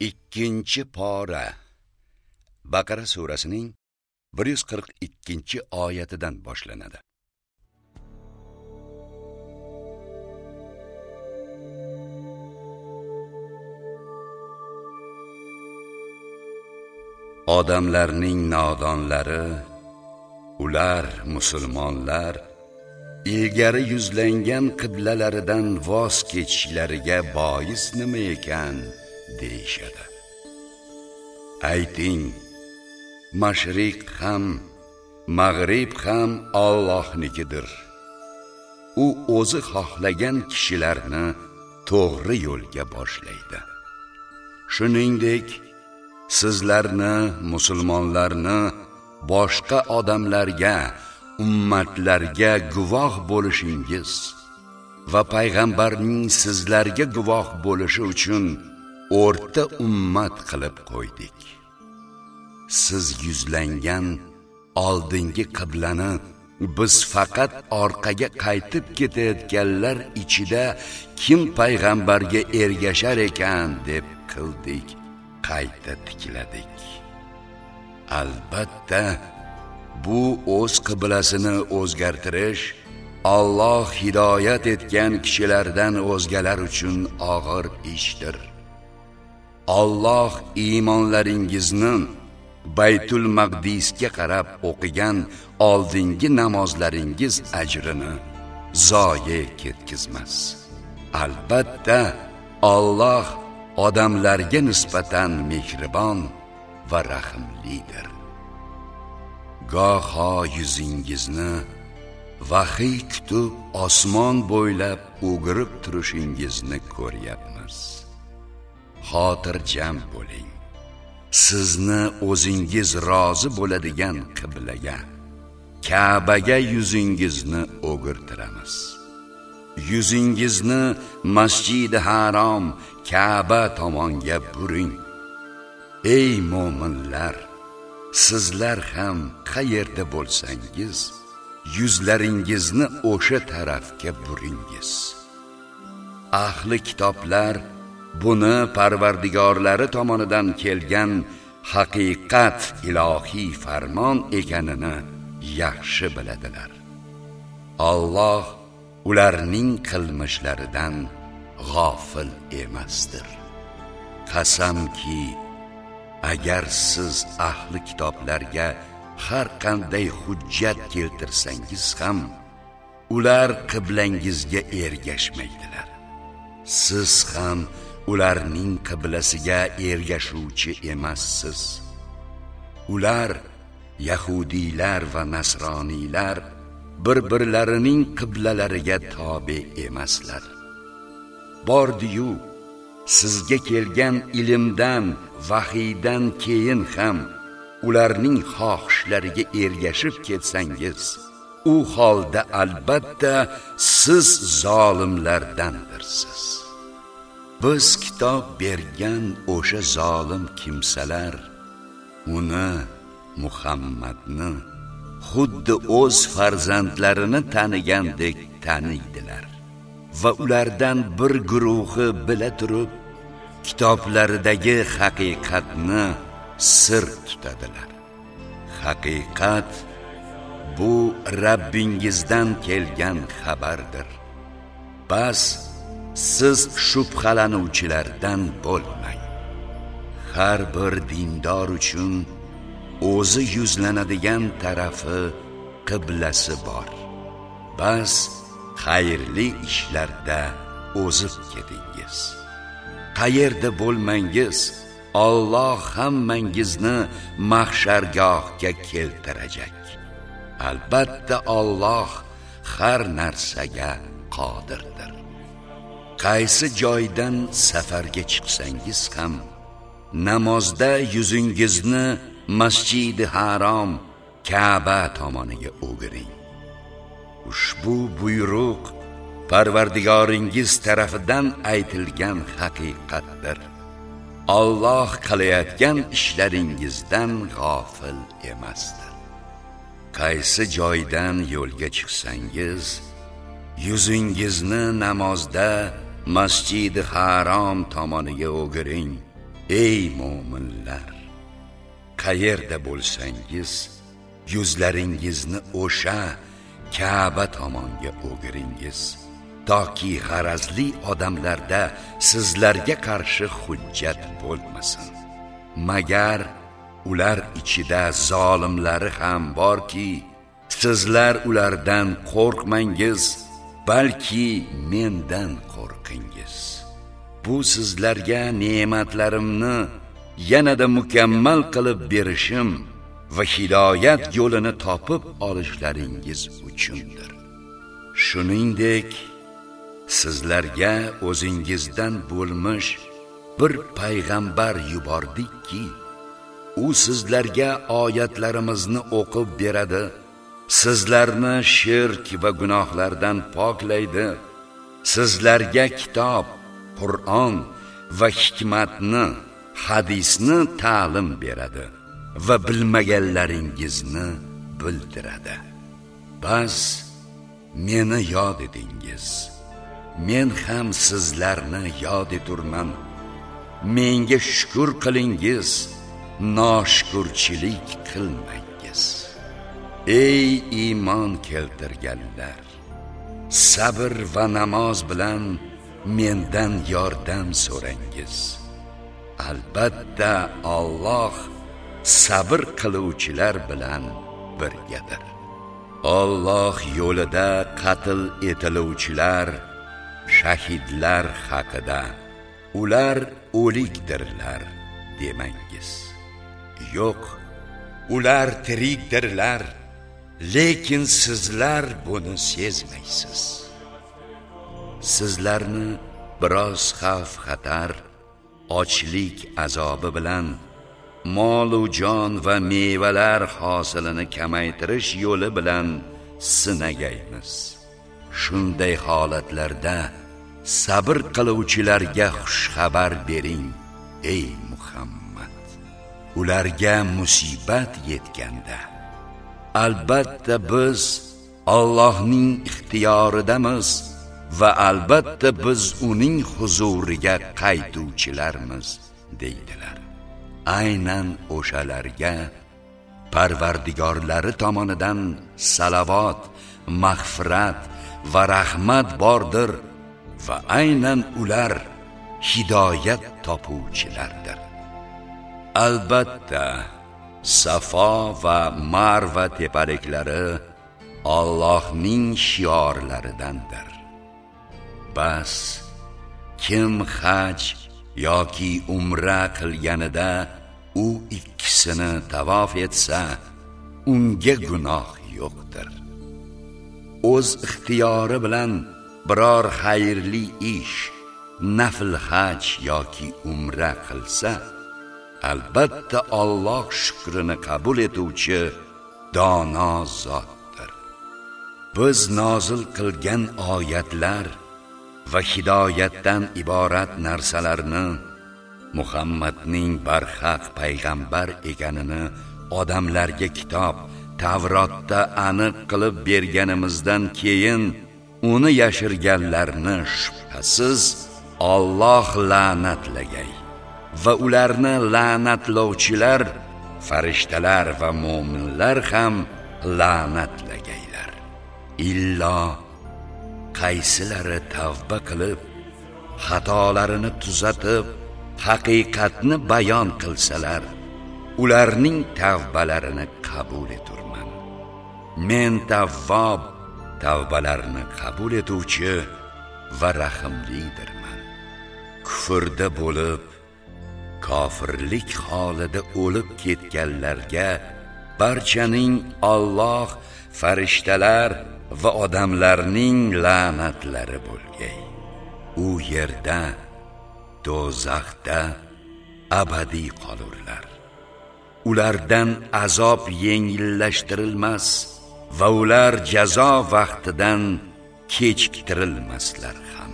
ikkinchi pora. Baqara surasining 142 oyatidan boshlanadi. Odamlarning nodonlari ular musulmonlar ilgari yuzlangan qiblalaridan voz kechishlariga bois nima ekan? Deyishadi. Ayting mashriq ham mag'rib ham Allohnikidir. U o'zi xohlagan kishilarni to'g'ri yo'lga boshlaydi. Shuningdek sizlarni musulmonlarni boshqa odamlarga ummatlarga guvoh bo'lishingiz va payg'ambarning sizlarga guvoh bo'lishi uchun o'rta ummat qilib qo'ydik. Siz yuzlangan oldingi qiblani biz faqat orqaga qaytib ketayotganlar ichida kim payg'ambarga ergashar ekan deb qildik qayta tikladik. Albatta bu o'z qiblasini o'zgartirish Alloh hidoyat etgan kishilardan o'zgalar uchun og'ir ishdir. Alloh iymonlaringizni Baytul Maqdisga qarab o'qigan oldingi namozlaringiz ajrini zoye ketkizmas. Albatta, Alloh odamlarga nisbatan mehribon va rahimlidir. Goho yuzingizni vahiy kutib osmon bo'ylab o'girib turishingizni ko'ryapmiz. Xotirjam bo'ling. sizni o'zingiz rozi bo'ladigan qiblaga Ka'baga yuzingizni o'girtiramiz. Yuzingizni Masjidi Harom Ka'ba tomonga buring. Ey mu'minlar, sizlar ham qayerda bo'lsangiz, yuzlaringizni o'sha tarafga buringiz. Ahli kitoblar buni parvardigorlari tomonidan kelgan haqiqat ilohiy farmon ekanini yaxshi biladilar. Alloh ularning qilmishlaridan g'ofil emasdir. Qasamki agar siz ahli kitoblarga har qanday hujjat keltirsangiz ham ular qiblangizga ergashmaydilar. Siz ham ularning qiblasiga ergashuvchi emassiz. Ular yahudiylar va nasroniylar bir-birlarining qiblalariga tobe emaslar. Bordiyu sizga kelgan ilmdan vahiydan keyin ham ularning xohishlariga ergashib ketsangiz u holda albatta siz zolimlardandirsiz. Biz kitob bergan o'sha zolim kimsalar uni Muhammadni xuddi o'z farzandlarini tanigandek taniydilar. Va ulardan bir guruhi bila turib kitoblaridagi haqiqatni sir tutadilar. Haqiqat bu Rabbingizdan kelgan xabardir. Bas siz shubhalanuvchilardan bo'lmang. Har bir dindor uchun o'zi yuzlanadigan tarafi qiblasi bor. Bas xayrli ishlarda o'zib ketingiz. Qayerda bo'lmangiz Alloh hammangizni mahshargohga keltirajak. Albatta Alloh har narsaga qodir. Qaysi joydan safarga chiqsangiz ham namozda yuzingizni masjidi harom Ka'ba tomoniga o'giring. Ushbu buyruq Parvardigoringiz tarafidan aytilgan haqiqatdir. Alloh qilayotgan ishlaringizdan g'ofil emasdir. Qaysi joydan yo'lga chiqsangiz yuzingizni namozda masjidi harom tomoniga o'giring ey mo'minlar qayerda bo'lsangiz yuzlaringizni o'sha Ka'ba tomonga o'giringiz. Toki g'arazli odamlarda sizlarga qarshi hujjat bo'lmasin. Magar ular ichida zolimlari ham borki sizlar ulardan qo'rqmangiz. Balki mendan qo'rqingiz. Bu sizlarga ne'matlarimni yanada mukammal qilib berishim va hidoyat yo'lini topib olishlaringiz uchundir. Shuningdek sizlarga o'zingizdan bo'lmish bir payg'ambar yubordikki u sizlarga oyatlarimizni o'qib beradi. Sizlarni shirk va gunohlardan poklaydi. Sizlarga kitob qur'on va hikmatni hadisni ta'lim beradi va bilmaganlaringizni bildiradi. Bas meni yod etingiz men ham sizlarni yod eturman menga shukr qilingiz. Noshukurchilik qilmangiz ey iymon keltirganlar sabr va namoz bilan mendan yordam so'rangiz. Albatta Alloh sabr qiluvchilar bilan birgadir. Alloh yo'lida qatl etiluvchilar shahidlar haqida ular o'likdirlar demangiz. Yo'q ular tirikdirlar. Lekin sizlar buni sezmaysiz. Sizlarni biroz xavf xatar ochlik azobi bilan molu jon va mevalar hosilini kamaytirish yo'li bilan sinagaymiz. Shunday holatlarda sabr qiluvchilarga xushxabar bering ey muhammad. Ularga musibat yetganda albatta biz Allohning ixtiyoridamiz va albatta biz uning huzuriga qaytuvchilarmiz deydilar. Aynan o'shalarga parvardigorlari tomonidan salavot mag'firat va rahmat bordir va aynan ular hidoyat topuvchilardir. Albatta safo va marva tepaliklari Allohning shiorlaridandir. Bas kim haj yoki umra qilganida u ikkisini tavof etsa unga gunoh yo'qdir. O'z ixtiyori bilan biror xayrli ish nafl haj yoki umra qilsa albatta Alloh shukrini qabul etuvchi dono zotdir. Biz nozil qilgan oyatlar va hidoyatdan iborat narsalarni Muhammadning barhaq payg'ambar ekanini odamlarga kitob Tavrotda aniq qilib berganimizdan keyin uni yashirganlarni shubhasiz Alloh la'natlagay va ularni la'natlovchilar farishtalar va mu'minlar ham la'natlagaylar. Illo qaysilari tavba qilib xatolarini tuzatib haqiqatni bayon qilsalar ularning tavbalarini qabul eturman. Men tavvob tavbalarni qabul etuvchi va rahmlidirman kufrda bo'lib kofirlik holida o'lib ketganlarga barchaning Alloh farishtalar va odamlarning la'natlari bo'lgay. U yerda do'zaxda abadiy qolurlar. Ulardan azob yengillashtirilmas va ular jazo vaqtidan kechiktirilmaslar ham.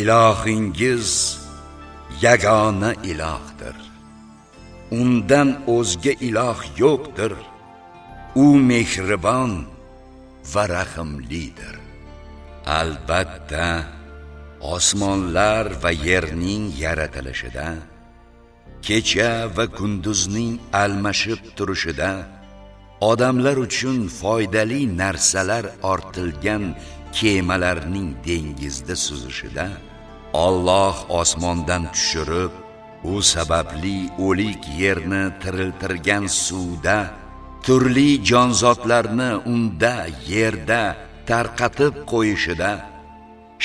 Ilohingiz yagona ilohdir. Undan o'zga iloh yo'qdir. U mehribon va rahimlidir. Albatta osmonlar va yerning yaratilishida kecha va kunduzning almashib turishida odamlar uchun foydali narsalar ortilgan kemalarning dengizda suzishida Alloh osmondan tushirib u sababli o'lik yerni tiriltirgan suvda turli jonzotlarni unda yerda tarqatib qo'yishida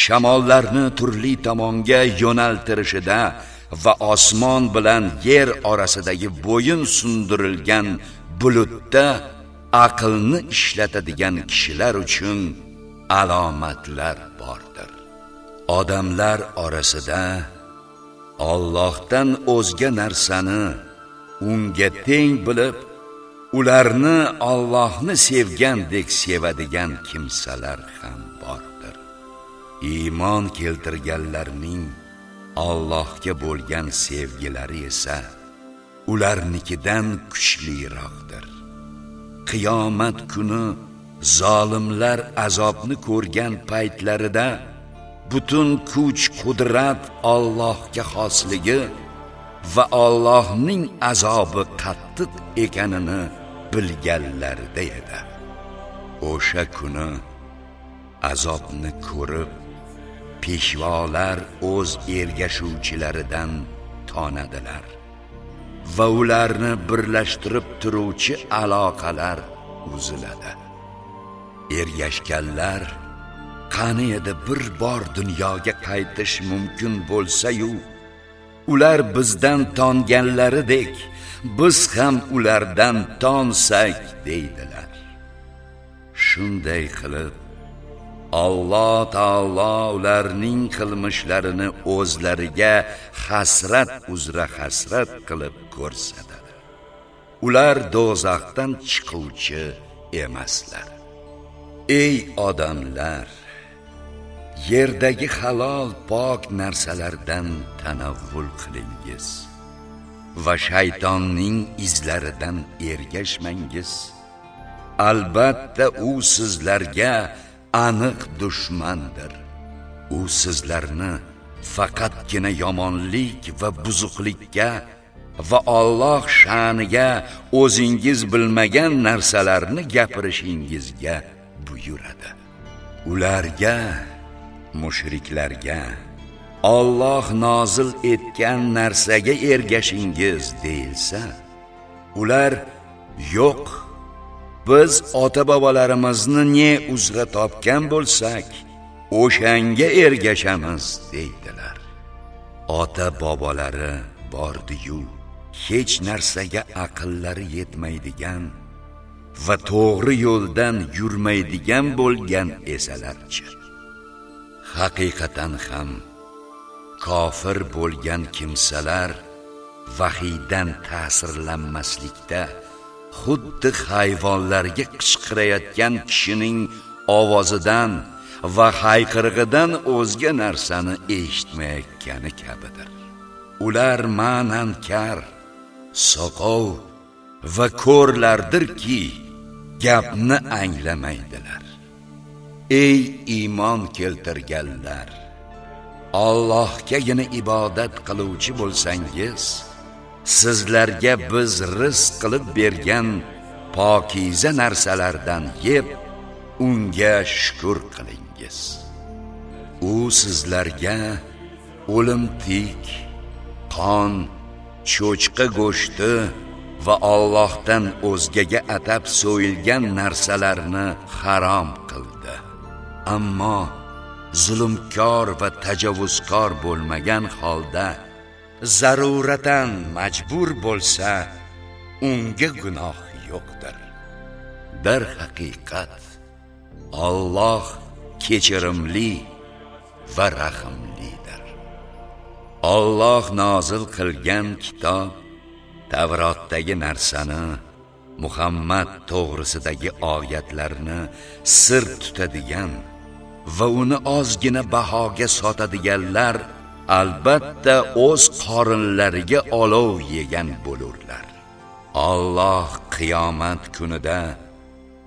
shamollarni turli tomonga yo'naltirishida va osmon bilan yer orasidagi bo'yin sundirilgan bulutda aqlni ishlatadigan kishilar uchun alomatlar bordir. Odamlar orasida Allohdan o'zga narsani unga teng bilib ularni Allohni sevgandek sevadigan kimsalar ham bordir. Iymon keltirganlarning Allohga bo'lgan sevgilari esa ularnikidan kuchliroqdir. Qiyomat kuni zolimlar azobni ko'rgan paytlarida butun kuch qudrat Allohga xosligi va Allohning azobi qattiq ekanini bilganlarida edi. O'sha kuni azobni ko'rib peshvolar o'z ergashuvchilaridan tonadilar va ularni birlashtirib turuvchi aloqalar uziladi. Ergashganlar qani edi bir bor dunyoga qaytish mumkin bo'lsa-yu ular bizdan tonganlaridek biz ham ulardan tonsak deydilar. Shunday qilib Alloh taolo ularning qilmishlarini o'zlariga hasrat uzra hasrat qilib ko'rsatadi. Ular do'zaxdan chiquvchi emaslar. Ey odamlar! Yerdagi halol pok narsalardan tanavvul qilingiz. Va shaytonning izlaridan ergashmangiz. Albatta u sizlarga aniq dushmandir. U sizlarni faqatgina yomonlik va buzuqlikka va Alloh sha'niga o'zingiz bilmagan narsalarni gapirishingizga buyuradi. Ularga mushriklarga Alloh nozil etgan narsaga ergashingiz deilsa ular yo'q biz ota bobolarimizni ne uzra topgan bo'lsak o'shanga ergashamiz deydilar. Ota bobolari bordiyu hech narsaga aqllari yetmaydigan va to'g'ri yo'ldan yurmaydigan bo'lgan esalarchi haqiqatan ham kofir bo'lgan kimsalar vahiydan ta'sirlanmaslikda xuddi hayvonlarga qichqirayotgan kishining ovozidan va hayqirig'idan o'zga narsani eshitmayotgani kabidir. Ular ma'nan kar soqov va ko'rlardirki gapni anglamaydilar. Ey iymon keltirganlar Allohgagina ibodat qiluvchi bo'lsangiz sizlarga biz rizq qilib bergan pokiza narsalardan yeb unga shukr qilingiz. U sizlarga o'limtik qon cho'chqa go'shti va Allohdan o'zgaga atab so'yilgan narsalarni harom ammo zulmkor va tajovuzkor bo'lmagan holda zaruratan majbur bo'lsa unga gunoh yo'qdir. Dar haqiqat Alloh kechirimli va rahimlidir Alloh nozil qilgan kitob Tavrotdagi narsani Muhammad to'g'risidagi oyatlarni sir tutadigan va uni ozgina bahoga sotadiganlar albatta o'z qorinlariga olov yegan bo'lurlar. Alloh qiyomat kunida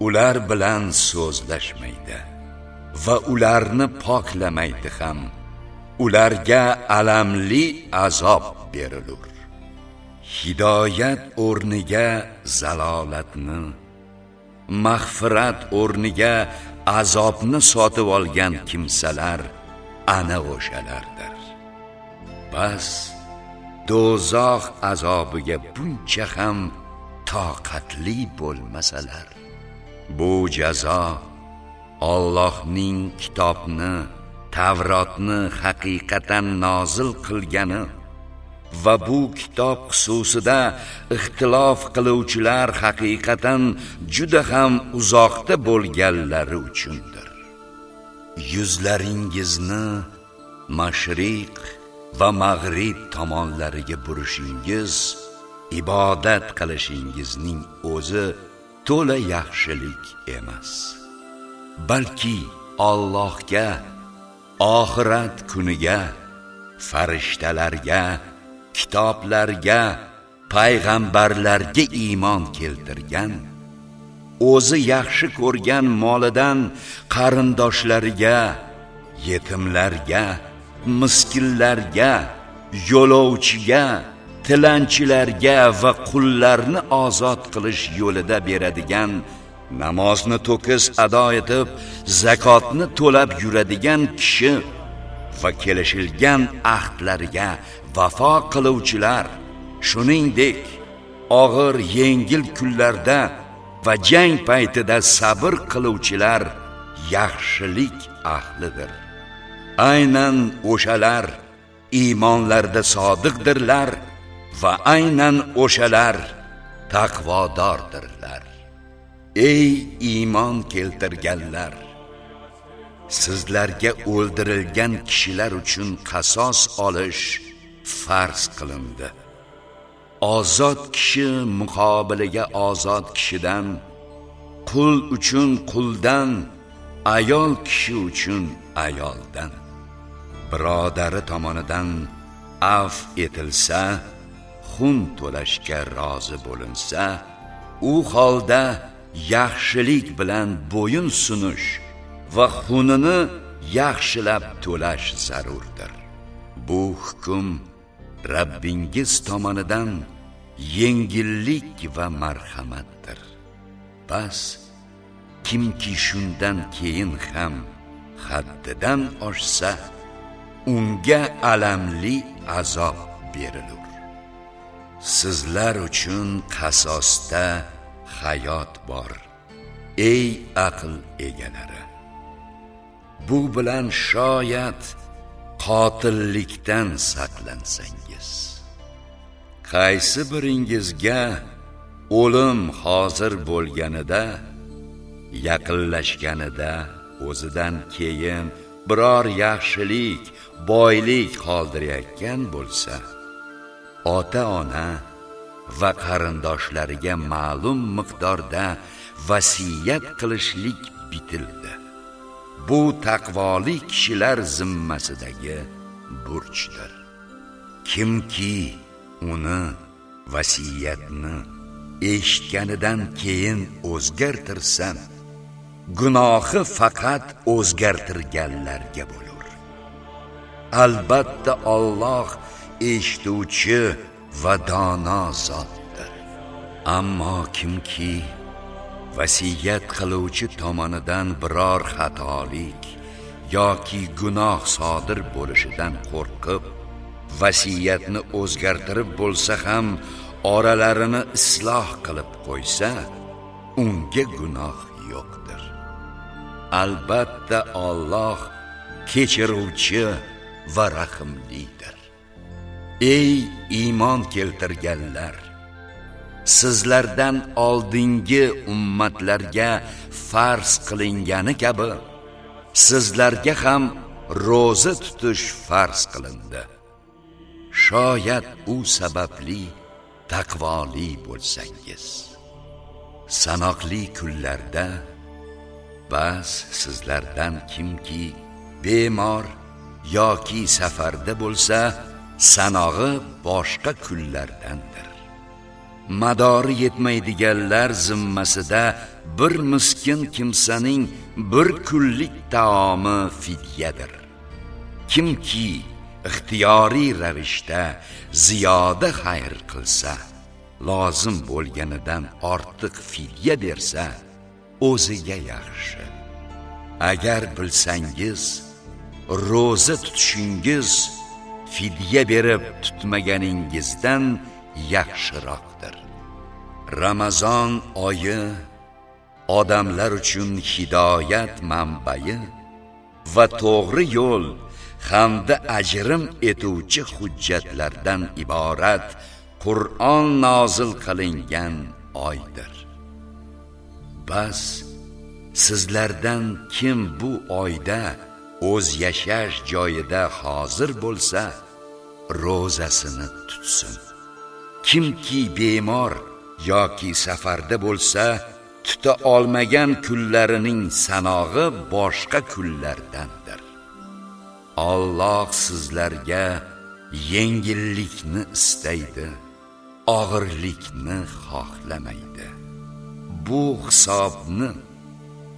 ular bilan so'zlashmaydi va ularni poklamaydi ham. Ularga alamli azob berilur. Hidoyat o'rniga zalolatni mag'firat o'rniga azobni sotib olgan kimsalar ana o'shalardir. Bas do'zax azobiga buncha ham toqatli bo'lmasalar. Bu jazo Allohning kitobni Tavrotni haqiqatan nozil qilgani va bu kitob xususida ixtilof qiluvchilar haqiqatan juda ham uzoqda bo'lganlari uchundir. Yuzlaringizni mashriq va mag'rib tomonlariga burishingiz ibodat qilishingizning o'zi to'la yaxshilik emas. Balki Allohga oxirat kuniga farishtalarga kitoblarga payg'ambarlarga iymon keltirgan o'zi yaxshi ko'rgan molidan qarindoshlariga yetimlarga miskinlarga yo'lovchiga tilanchilarga va qullarni ozod qilish yo'lida beradigan namozni to'kis ado etib zakotni to'lab yuradigan kishi va kelishilgan ahdlariga vafo qiluvchilar shuningdek og'ir yengil kunlarda va jang paytida sabr qiluvchilar yaxshilik ahlidir. Aynan o'shalar iymonlarda sodiqdirlar va aynan o'shalar taqvodordirlar. Ey iymon keltirganlar sizlarga o'ldirilgan kishilar uchun qasos olish farz qilindi. Ozod kishi muqobiliga ozod kishidan qul uchun quldan ayol kishi uchun ayoldan. Birodari tomonidan af etilsa xun to'lashga rozi bo'linsa u holda yaxshilik bilan bo'yin sunish va xunini yaxshilab to'lash zarurdir. Bu hukm Rabbingiz tomonidan yengillik va marhamatdir. Bas kimki shundan keyin ham haddidan oshsa unga alamli azob berilur. Sizlar uchun qasosda hayot bor ey aql egalari. Bu bilan shoyat qotillikdan saqlansangiz qaysi biringizga o'lim hozir bo'lganida yaqinlashganida o'zidan keyin biror yaxshilik boylik qoldirayotgan bo'lsa ota ona va qarindoshlariga ma'lum miqdorda vasiyat qilishlik bitildi. Bu taqvoli kishilar zimmasidagi burchdir. Kimki uni vasiyatni eshitganidan keyin o'zgartirsa gunohi faqat o'zgartirganlarga bo'lur. Albatta Alloh eshituvchi va dono zotdir. Ammo kimki vasiyat qiluvchi tomonidan biror xatolik yoki gunoh sodir bo'lishidan qo'rqib vasiyatni o'zgartirib bo'lsa ham oralarini isloh qilib qo'ysa unga gunoh yo'qdir. Albatta Alloh kechiruvchi va rahimlidir ey iymon keltirganlar sizlardan oldingi ummatlarga farz qilingani kabi sizlarga ham roza tutish farz qilindi. Shoyat u sababli taqvoli bo'lsangiz. Sanoqli kunlarda bas sizlardan kimki bemor yoki safarda bo'lsa sanog'i boshqa kunlardandir. Madori yetmaydiganlar zimmasida bir miskin kimsaning bir kunlik taomi fidyadir. Kimki ixtiyoriy ravishda ziyoda xayr qilsa lozim bo'lganidan ortiq fidya bersa o'ziga yaxshi. Agar bilsangiz ro'za tutishingiz fidya berib tutmaganingizdan yaxshiroqdir. Ramazon oyi odamlar uchun hidoyat manbai va to'g'ri yo'l hamda ajrim etuvchi hujjatlardan iborat Qur'on nozil qilingan oydir. Bas sizlardan kim bu oyda o'z yashash joyida hozir bo'lsa ro'zasini tutsin. Kimki bemor yoki safarda bo'lsa tuta olmagan kunlarining sanog'i boshqa kunlardandir Alloh sizlarga yengillikni istaydi og'irlikni xohlamaydi. Bu hisobni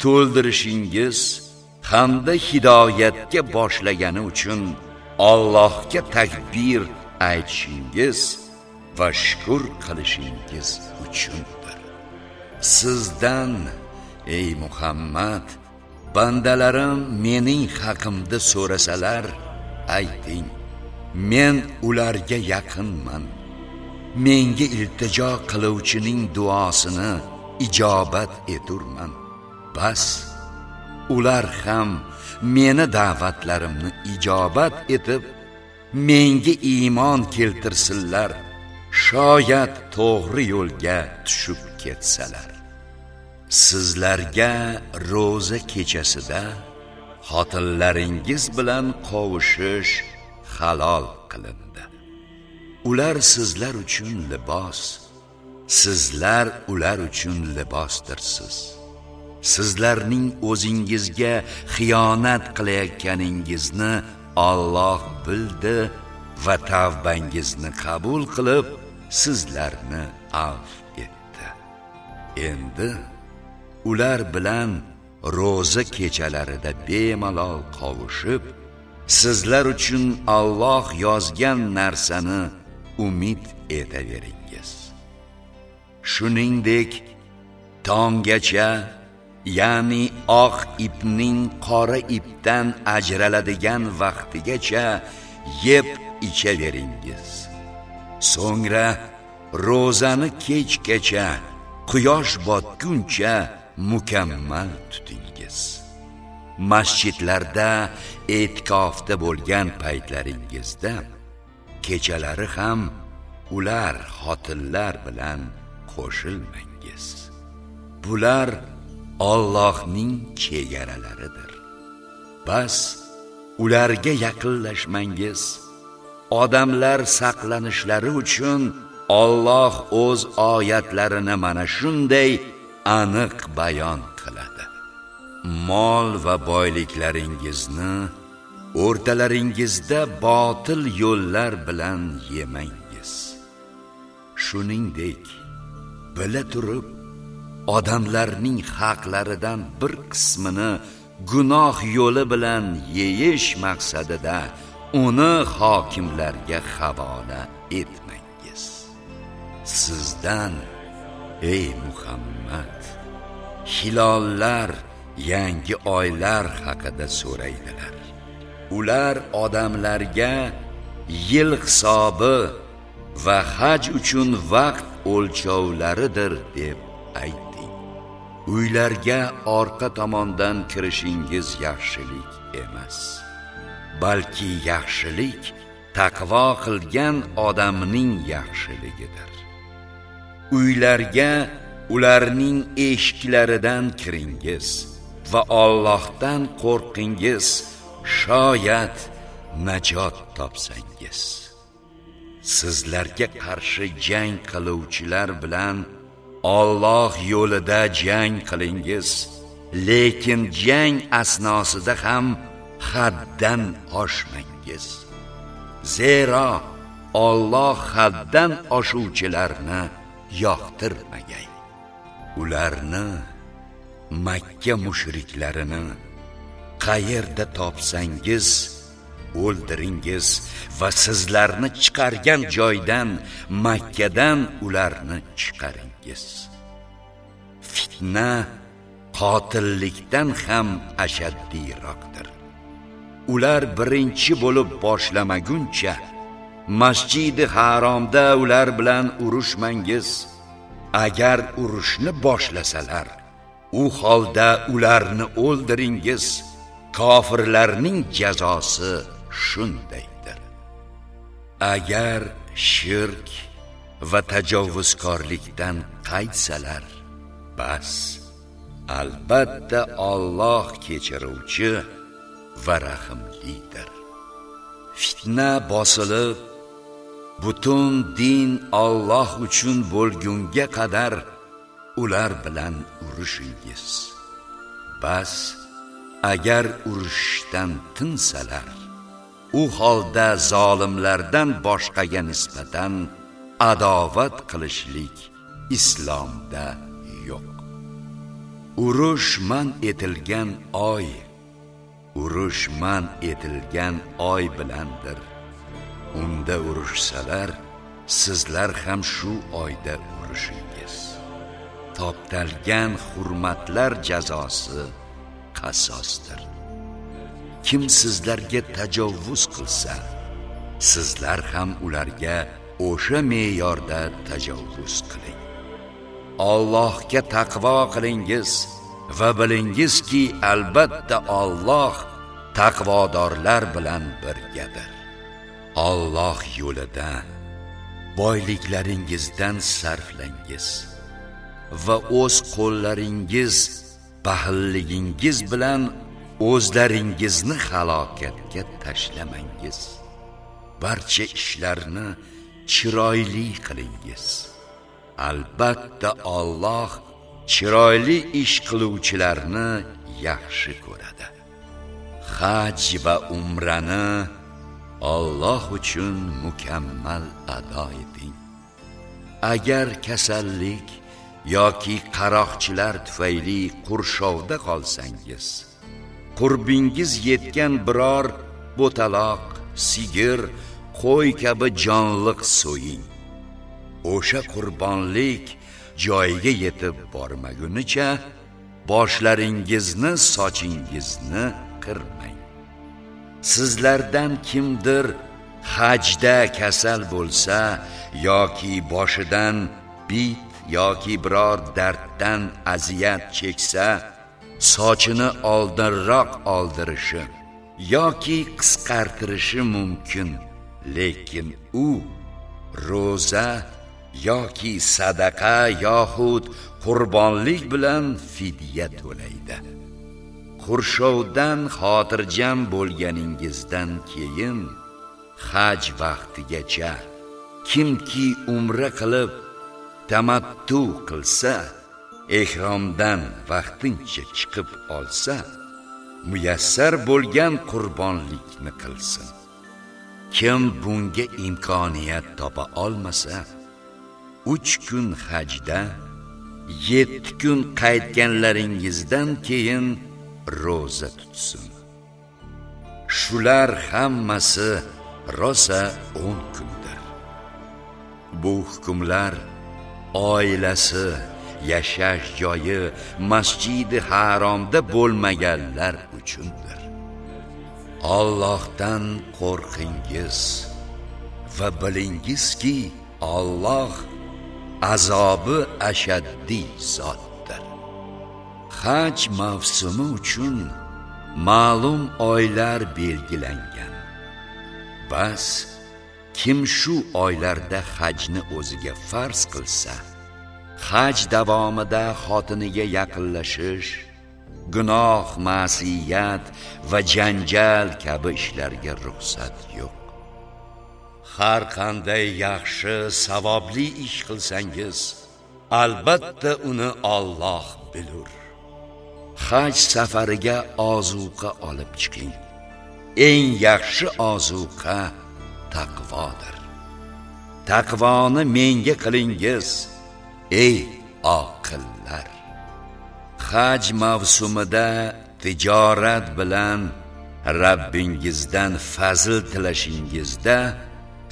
to'ldirishingiz hamda hidoyatga boshlagani uchun Allohga takbir aytishingiz va shukr qilishingiz uchundir. Sizdan ey Muhammad bandalarim mening haqimda so'rasalar ayting men ularga yaqinman. Menga iltijo qiluvchining duosini ijobat eturman. Bas ular ham meni da'vatlarimni ijobat etib menga iymon keltirsinlar. Shoyat to'g'ri yo'lga tushib ketsalar. Sizlarga ro'za kechasida xotinlaringiz bilan qovushish halol qilindi. Ular sizlar uchun libos. Sizlar ular uchun libosdirsiz. Sizlarning o'zingizga xiyonat qilayotganingizni Alloh bildi va tavbangizni qabul qilib sizlarni afv etdi. Endi ular bilan ro'za kechalarida bemalol qovushib sizlar uchun Alloh yozgan narsani umid etaveringiz. Shuningdek tonggacha ya'ni oq ipning qora ipdan ajraladigan vaqtigacha yeb ichaveringiz. So'ngra ro'zani kechgacha quyosh botguncha mukammal tutingiz. Masjidlarda e'tikofda bo'lgan paytlaringizda kechalari ham ular xotinlar bilan qo'shilmangiz. Bular Allohning chegaralaridir. Bas ularga yaqinlashmangiz. Odamlar saqlanishlari uchun Alloh o'z oyatlarini mana shunday aniq bayon qiladi. Mol va boyliklaringizni o'rtalaringizda botil yo'llar bilan yemangiz. Shuningdek bila turib odamlarning haqlaridan bir qismini gunoh yo'li bilan yeyish maqsadida uni hokimlarga havola etmangiz. Sizdan ey muhammad! Hilollar yangi oylar haqida so'raydilar. Ular odamlarga yil hisobi va haj uchun vaqt o'lchovlaridir deb ayting. Uylarga orqa tomondan kirishingiz yaxshilik emas balki yaxshilik taqvo qilgan odamning yaxshiligidir. Uylarga ularning eshiklaridan kiringiz va Allohdan qo'rqingiz shoyat najot topsangiz. Sizlarga qarshi jang qiluvchilar bilan Alloh yo'lida jang qilingiz lekin jang asnosida ham haddan oshmangiz. Zero Alloh haddan oshuvchilarni yoqtirmagan ularni makka mushriklarini qayerda topsangiz o'ldiringiz va sizlarni chiqargan joydan makkadan ularni chiqaringiz. Fitna qotillikdan ham ashaddiyroqdir ular birinchi bo'lib boshlamaguncha masjidi haromda ular bilan urushmangiz. Agar urushni boshlasalar u holda ularni o'ldiringiz kofirlarning jazosi shundaydir. Agar shirk va tajovuzkorlikdan qaytsalar bas albatta Alloh kechiruvchi va rahimlidir. Fitna bosilib butun din Alloh uchun bo'lgunga qadar ular bilan urushingiz bas agar urushdan tinsalar u holda zolimlardan boshqaga nisbatan adovat qilishlik islomda yo'q. Urush man etilgan oy urush man etilgan oy bilandir. Unda urushsalar sizlar ham shu oyda urushingiz toptalgan hurmatlar jazosi qasosdir. Kim sizlarga tajovuz qilsa sizlar ham ularga o'sha me'yorda tajovuz qiling. Allohga taqvo qilingiz va bilingizki albatta Alloh taqvodorlar bilan birgadir. Alloh yo'lida boyliklaringizdan sarflangiz va o'z qo'llaringiz baxilligingiz bilan o'zlaringizni halokatga tashlamangiz. Barcha ishlarni chiroyli qilingiz. Albatta Alloh chiroyli ish qiluvchilarni yaxshi ko'radi. Haj va umrani Alloh uchun mukammal ado eting. Agar kasallik yoki qaroqchilar tufayli qurshovda qolsangiz qurbingiz yetgan biror bo'taloq sigir qo'y kabi jonliq so'ying. O'sha qurbonlik joyiga yetib bormagunicha boshlaringizni sochingizni qirmang sizlardan kimdir hajda kasal bo'lsa yoki boshidan bit yoki biror darddan aziyat cheksa sochini oldinroq oldirishi yoki qisqartirishi mumkin. Lekin u ro'za yoki sadaqa yoxud qurbonlik bilan fidya to'laydi. Qurshovdan xotirjam bo'lganingizdan keyin haj vaqtigacha kimki umra qilib tamattu qilsa ehromdan vaqtincha chiqib olsa muyassar bo'lgan qurbonlikni qilsin. Kim bunga imkoniyat topa olmasa uch kun hajda yetti kun qaytganlaringizdan keyin ro'za tutsin. Shular hammasi rosa 10 kundir. Bu hukmlar oilasi yashash joyi masjidi haromda bo'lmaganlar uchundir. Allohdan qo'rqingiz va bilingizki Alloh azobi ashaddiy zot. Haj mavsumi uchun ma'lum oylar belgilangan. Bas kim shu oylarda hajni o'ziga farz qilsa haj davomida xotiniga yaqinlashish gunoh ma'siyat va janjal kabi ishlarga ruxsat yo'q. Har qanday yaxshi savobli ish qilsangiz albatta uni Alloh bilur. Haj safariga ozuqa olib chiqing. Eng yaxshi ozuqa taqvodir. Taqvoni menga qilingiz ey oqillar. Haj mavsumida tijorat bilan Rabbingizdan fazl tilashingizda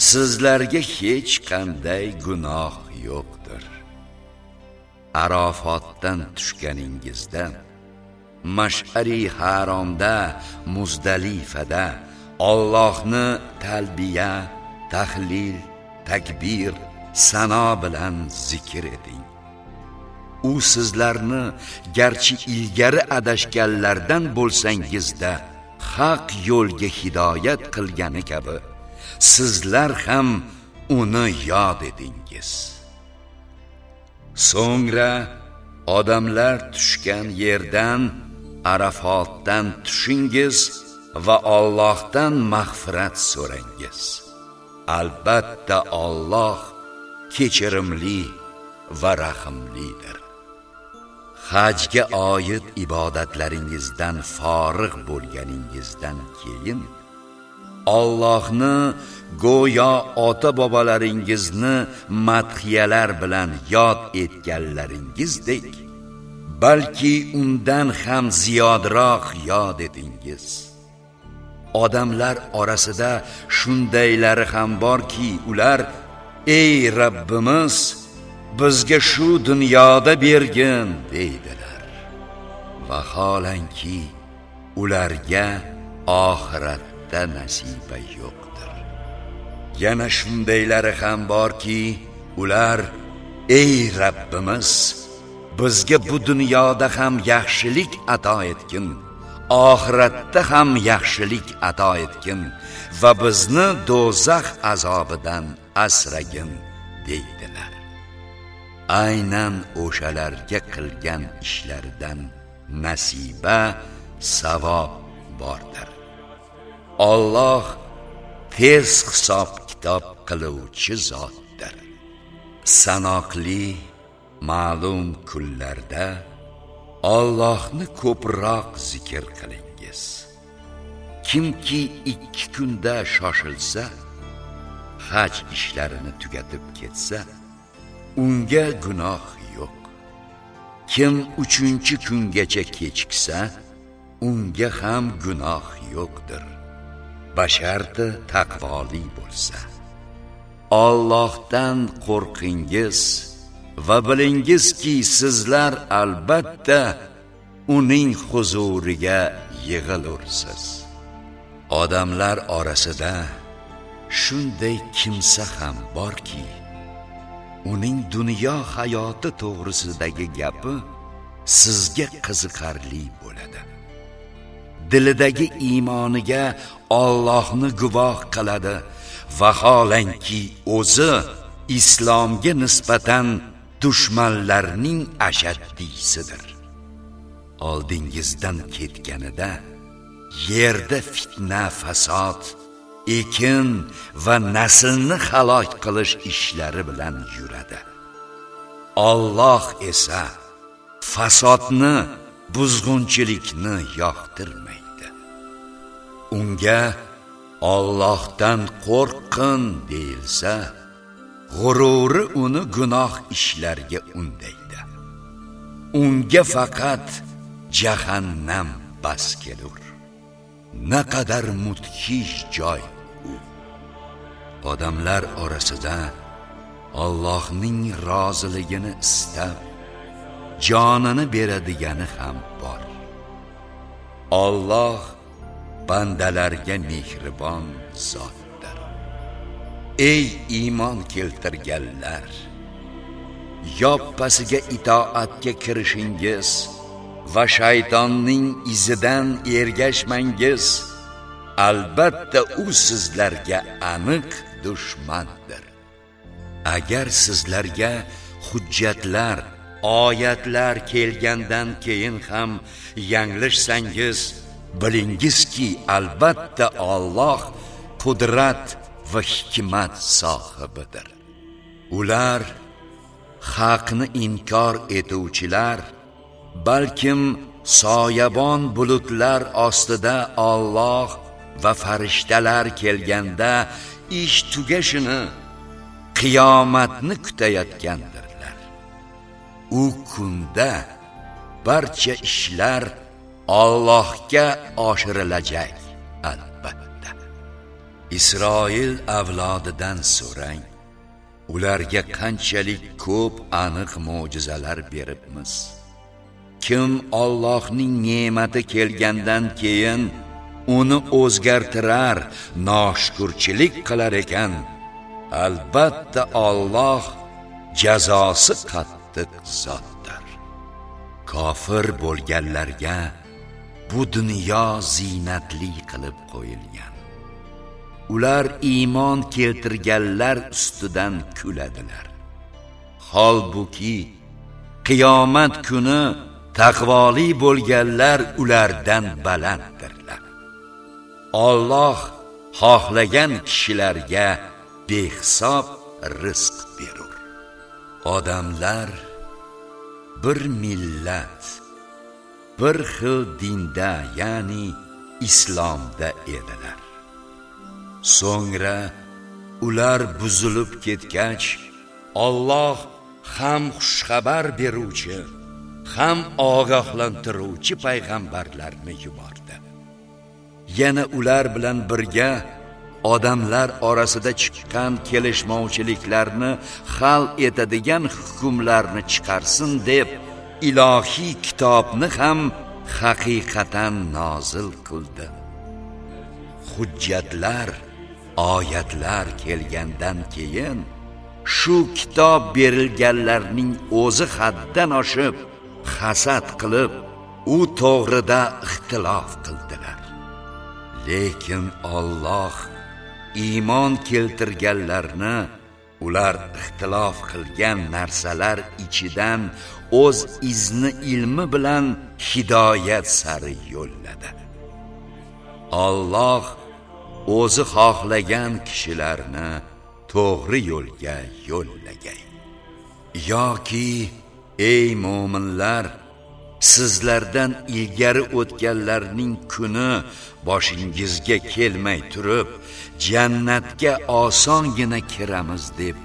sizlarga hech qanday gunoh yo'qdir. Arafotdan tushganingizda Mash'ari haromda Muzdalifada Allohni talbiya, tahlil, takbir, sano bilan zikr eting. U sizlarni garchi ilgari adashganlardan bo'lsangizda haq yo'lga hidoyat qilgani kabi sizlar ham uni yod edingiz So'ngra odamlar tushgan yerdan Arafotdan tushingiz va Allohdan mag'firat so'rangiz. Albatta Alloh kechirimli va rahimlidir. Hajga oid ibodatlaringizdan forig' bo'lganingizdan keyin Allohni go'yo ota-bobolaringizni madhiyalar bilan yod etganlaringizdek balki undan ham ziyodroq yod edingiz Odamlar orasida shundaylari ham borki, ular ey Rabbimiz bizga shu dunyoda bergin deydilar. Vaholanki ularga oxiratda nasiba yo'qdir. Yana shundaylari ham borki, ular ey Rabbimiz bizga bu dunyoda ham yaxshilik ato etgin. Oxiratda ham yaxshilik ato etgin. Va bizni do'zax azobidan asragin deydilar. Aynan o'shalarga qilgan ishlaridan nasiba savob bordir. Alloh tez hisob kitob qiluvchi zotdir. Sanoqli ma'lum kunlarda Allohni ko'proq zikr qilingiz. Kimki ikki kunda shoshilsa, haj ishlarini tugatib ketsa, unga gunoh yo'q. Kim 3 kungacha kechiksa, unga ham gunoh yo'qdir. Basharti taqvoli bo'lsa. Allohdan qo'rqingiz va bilingizki sizlar albatta uning huzuriga yig'ilursiz. Odamlar orasida shunday kimsa ham borki uning dunyo hayoti to'g'risidagi gapi sizga qiziqarli bo'ladi. Dilidagi iymoniga Allohni guvoh qiladi. Vaholanki o'zi islomga nisbatan dushmanlarning ashaddiysidir oldingizdan ketganida yerda fitna fasod ekin va naslni halok qilish ishlari bilan yuradi. Alloh esa fasodni buzg'unchilikni yoqtirmaydi. Unga Allohdan qo'rqin deilsa g'ururi uni gunoh ishlarga undaydi. Unga faqat jahannam bas kelur. Naqadar mudhish joy u. Odamlar orasida Allohning roziligini istab jonini beradigani ham bor. Alloh bandalarga mehribon zot. Ey iymon keltirganlar yoppasiga itoatga kirishingiz va shaytonning izidan ergashmangiz albatta u sizlarga aniq dushmandir. Agar sizlarga hujjatlar oyatlar kelgandan keyin ham yanglishsangiz bilingizki albatta Alloh qudrat va hikmat sohibidir. Ular haqni inkor etuvchilar balkim soyabon bulutlar ostida Alloh va farishtalar kelganda ish tugashini qiyomatni kutayotgandirlar. U kunda barcha ishlar Allohga oshirilajak albatta. Isroil avlodidan so'rang. Ularga qanchalik ko'p aniq mo'jizalar beribmiz. Kim Allohning ne'mati kelgandan keyin uni o'zgartirar noshukurchilik qilar ekan. Albatta Alloh jazosi qattiq zotdir. Kofir bo'lganlarga bu dunyo zinatli qilib qo'yilgan. Ular iymon keltirganlar ustidan kuladilar. Holbuki qiyomat kuni taqvoli bo'lganlar ulardan balanddirlar. Alloh xohlagan kishilarga behisob rizq berur. Odamlar bir millat bir xil dinda ya'ni islomda edilar. So'ngra ular buzilib ketgach Alloh ham xushxabar beruvchi ham ogohlantiruvchi payg'ambarlarni yubordi. Yana ular bilan birga odamlar orasida chiqqan kelishmovchiliklarni hal etadigan hukmlarni chiqarsin deb ilohiy kitobni ham haqiqatan nozil qildi. Hujjatlar oyatlar kelgandan keyin shu kitob berilganlarning o'zi haddan oshib hasad qilib u to'g'rida ixtilof qildilar. Lekin Alloh iymon keltirganlarni ular ixtilof qilgan narsalar ichidan o'z izni ilmi bilan hidoyat sari yo'lladi. Alloh o'zi xohlagan kishilarni to'g'ri yo'lga yo'llagay. Yoki ey mo'minlar sizlardan ilgari o'tganlarning kuni boshingizga kelmay turib jannatga osongina kiramiz deb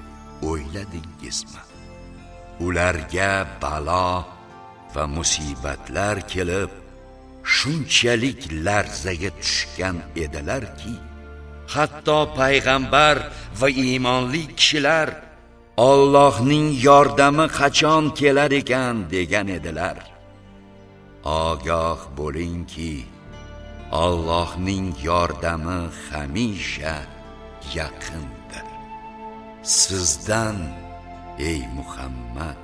o'yladingizmi? Ularga balo va musibatlar kelib shunchalik larzaga tushgan edilarki hatto payg'ambar va iymonli kishilar Allohning yordami qachon kelar ekan degan edilar. Ogoh bo'lingki Allohning yordami hamisha yaqindir. Sizdan ey Muhammad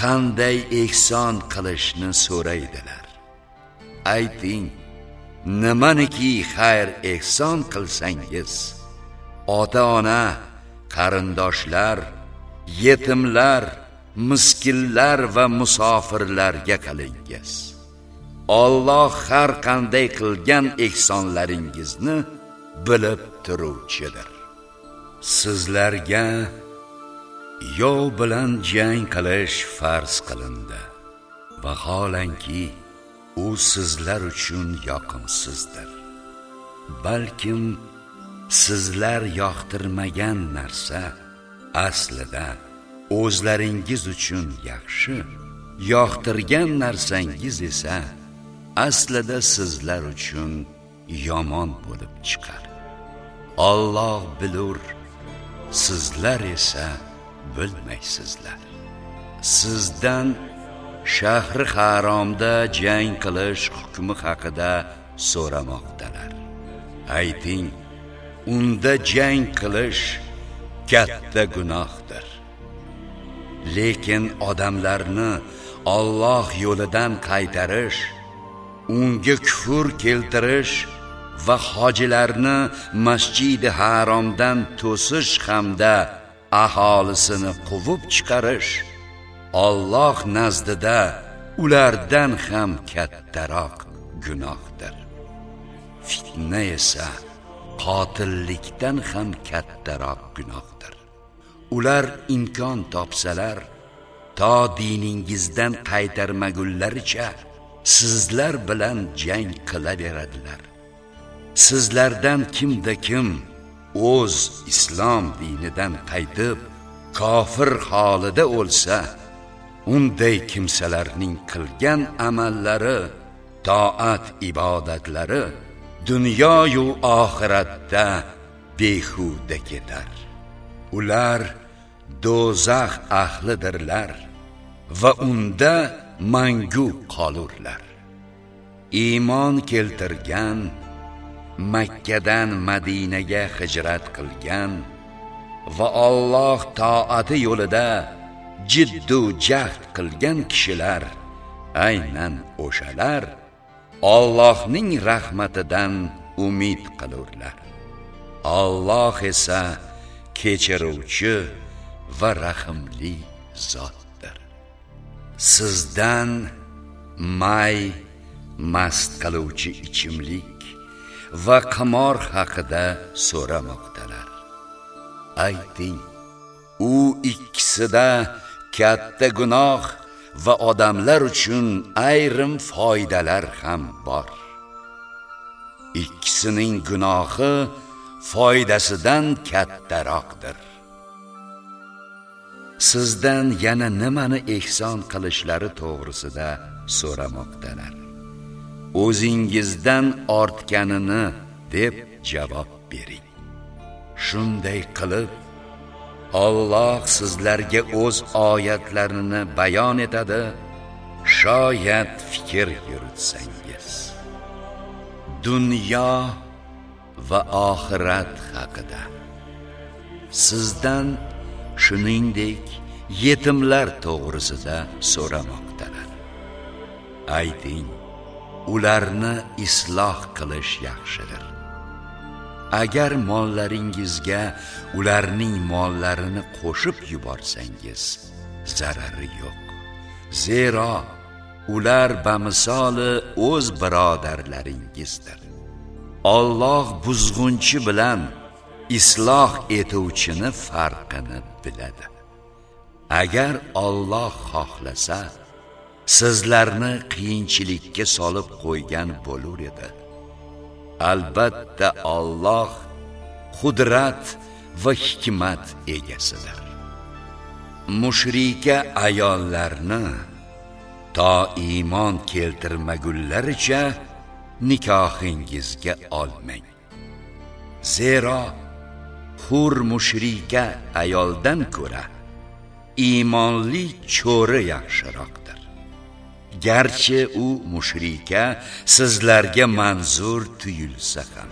qanday ehson qilishni so'raydilar. Ayting nimaniki xayr ehson qilsangiz? Ota ona qarindoshlar yetimlar miskinlar va musofirlarga qilingiz Alloh har qanday qilgan ehsonlaringizni bilib turuvchidir. Sizlarga yov bilan jang qilish farz qilindi. Vaholanki u sizlar uchun yoqimsizdir. Balkim sizlar yoqtirmagan narsa aslida o'zlaringiz uchun yaxshi yoqtirgan narsangiz esa aslida sizlar uchun yomon bo'lib chiqar. Alloh bilur sizlar esa bilmaysizlar. Sizdan shahri haromda jang qilish hukmi haqida so'ramoqdalar. Ayting unda jang qilish katta gunohdir. Lekin odamlarni Alloh yo'lidan qaytarish unga kufr keltirish va hojilarni masjidi haromdan to'sish hamda aholisini quvib chiqarish Alloh nazdida ulardan ham kattaroq gunohdir. Fitna esa qotillikdan ham kattaroq gunohdir. Ular imkon topsalar to diningizdan qaytarmagunlaricha sizlar bilan jang qilaveradilar. Sizlardan kimda kim o'z islom dinidan qaytib kofir holida o'lsa unday kimsalarning qilgan amallari toat ibodatlari dunyoyu oxiratda behuda ketar. Ular do'zax ahlidirlar va unda mangu qolurlar. Iymon keltirgan makkadan madinaga hijrat qilgan va Alloh toati yo'lida jiddu jahd qilgan kishilar aynan o'shalar Allohning rahmatidan umid qilurlar. Alloh esa kechiruvchi va rahimli zotdir. Sizdan may mast qiluvchi ichimlik va qimor haqida so'ramoqdalar. Ayting u ikkisida katta gunoh va odamlar uchun ayrim foydalar ham bor. Ikkisining gunohi foydasidan kattaroqdir. Sizdan yana nimani ehson qilishlari to'g'risida so'ramoqdalar. O'zingizdan ortganini deb javob bering. Shunday qilib Alloh sizlarga o'z oyatlarini bayon etadi. Shoyat fikr yuritsangiz dunyo va oxirat haqida. Sizdan shuningdek yetimlar to'g'risida so'ramoqdalar. Ayting ularni isloh qilish yaxshidir. Agar mollaringizga ularning mollarini qo'shib yuborsangiz zarari yo'q. Zero ular bamisoli o'z birodarlaringizdir. Alloh buzg'unchi bilan isloh etuvchini farqini biladi. Agar Alloh xohlasa sizlarni qiyinchilikka solib qo'ygan bo'lar edi. Albatta Alloh qudrat va hikmat egasidir. Mushrika ayollarni to iymon keltirmagunlaricha nikohingizga olmang. Zero hur mushrika ayoldan ko'ra iymonli cho'ri yaxshiroqdir. Garchi u mushrika sizlarga manzur tuyulsa ham.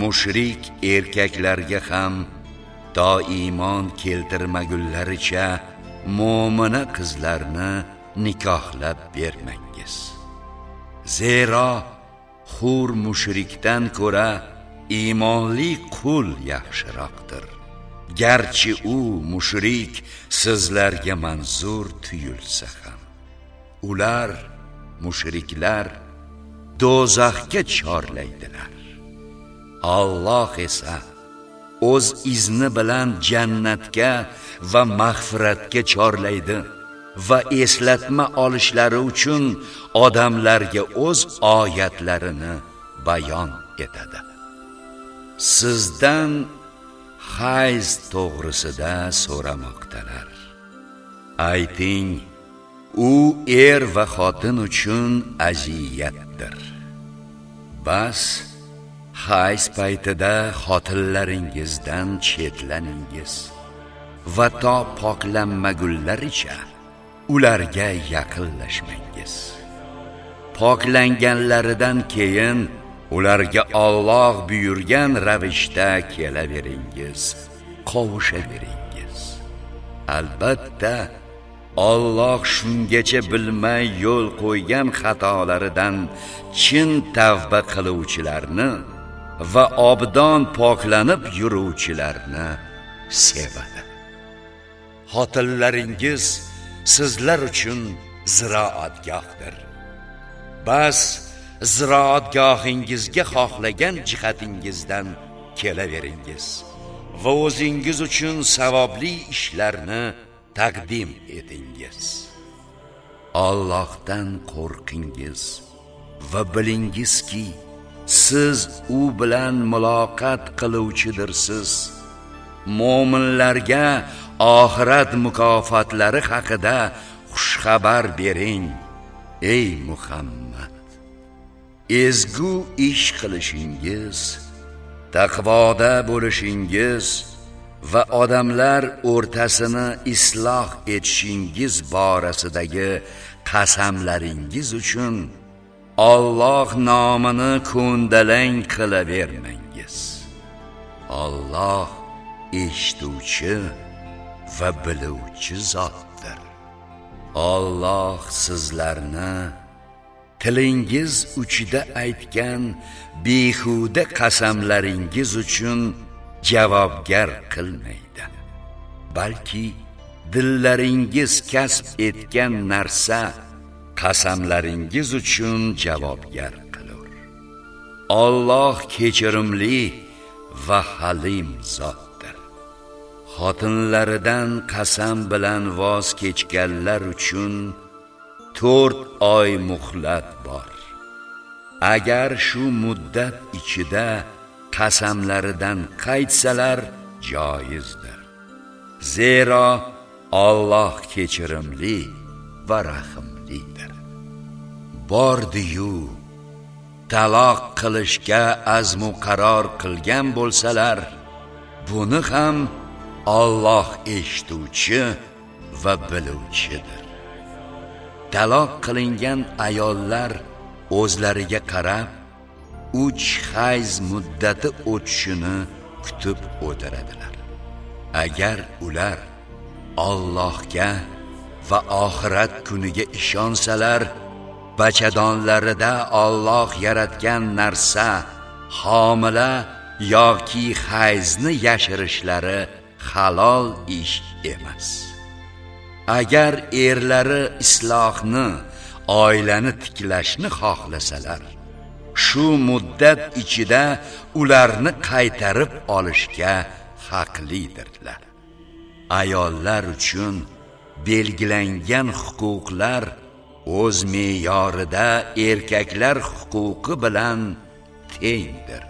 Mushrik erkaklarga ham to iymon keltirmagunlaricha mo'mina qizlarni nikohlab bermangiz. Zero hur mushrikdan ko'ra iymonli qul yaxshiroqdir. Garchi u mushrik sizlarga manzur tuyulsa ham. Ular mushriklar do'zaxga chorlaydilar. Alloh esa o'z izni bilan jannatga va mag'firatga chorlaydi va eslatma olishlari uchun odamlarga o'z oyatlarini bayon etadi. Sizdan hayz to'g'risida so'ramoqdalar. Ayting u er va xotin uchun aziyatdir. Bas hayz paytida xotinlaringizdan chetlaningiz va to poklanmagunlaricha ularga yaqinlashmangiz. Poklanganlaridan keyin ularga Alloh buyurgan ravishda kelaveringiz qovushaveringiz. Albatta Alloh shungacha bilmay yo'l qo'ygan xatolaridan chin tavba qiluvchilarni va obdon poklanib yuruvchilarni sevadi. Xotinlaringiz sizlar uchun ziroatgohdir. Bas ziroatgohingizga xohlagan jihatingizdan kelaveringiz va o'zingiz uchun savobli ishlarni taqdim etingiz. Allohdan qo'rqingiz va bilingizki siz u bilan muloqot qiluvchidirsiz. Mo'minlarga oxirat mukofotlari haqida xushxabar bering ey muhammad. Ezgu ish qilishingiz taqvoda bo'lishingiz va odamlar o'rtasini isloh etishingiz borasidagi qasamlaringiz uchun Alloh nomini ko'ndalang qilavermangiz. Alloh eshituvchi va biluvchi zotdir. Alloh sizlarni tilingiz uchida aytgan behuda qasamlaringiz uchun javobgar qilmaydi. Balki dillaringiz kasb etgan narsa qasamlaringiz uchun javobgar qilur. Alloh kechirimli va halim zotdir. Xotinlaridan qasam bilan voz kechganlar uchun 4 oy muhlat bor. Agar shu muddat ichida qasamlaridan qaytsalar joizdir. Zero Alloh kechirimli va rahimlidir. Bordiyu taloq qilishga azmu qaror qilgan bo'lsalar buni ham Alloh eshituvchi va biluvchidir. Taloq qilingan ayollar o'zlariga qarab uch hayz muddati o'tishini kutib o'tiradilar. Agar ular Allohga va oxirat kuniga ishonsalar bachadonlarida Alloh yaratgan narsa homila yoki hayzni yashirishlari halol ish emas. Agar erlari islohni oilani tiklashni xohlasalar shu muddat ichida ularni qaytarib olishga haqlidirlar. Ayollar uchun belgilangan huquqlar o'z me'yorida erkaklar huquqi bilan tengdir.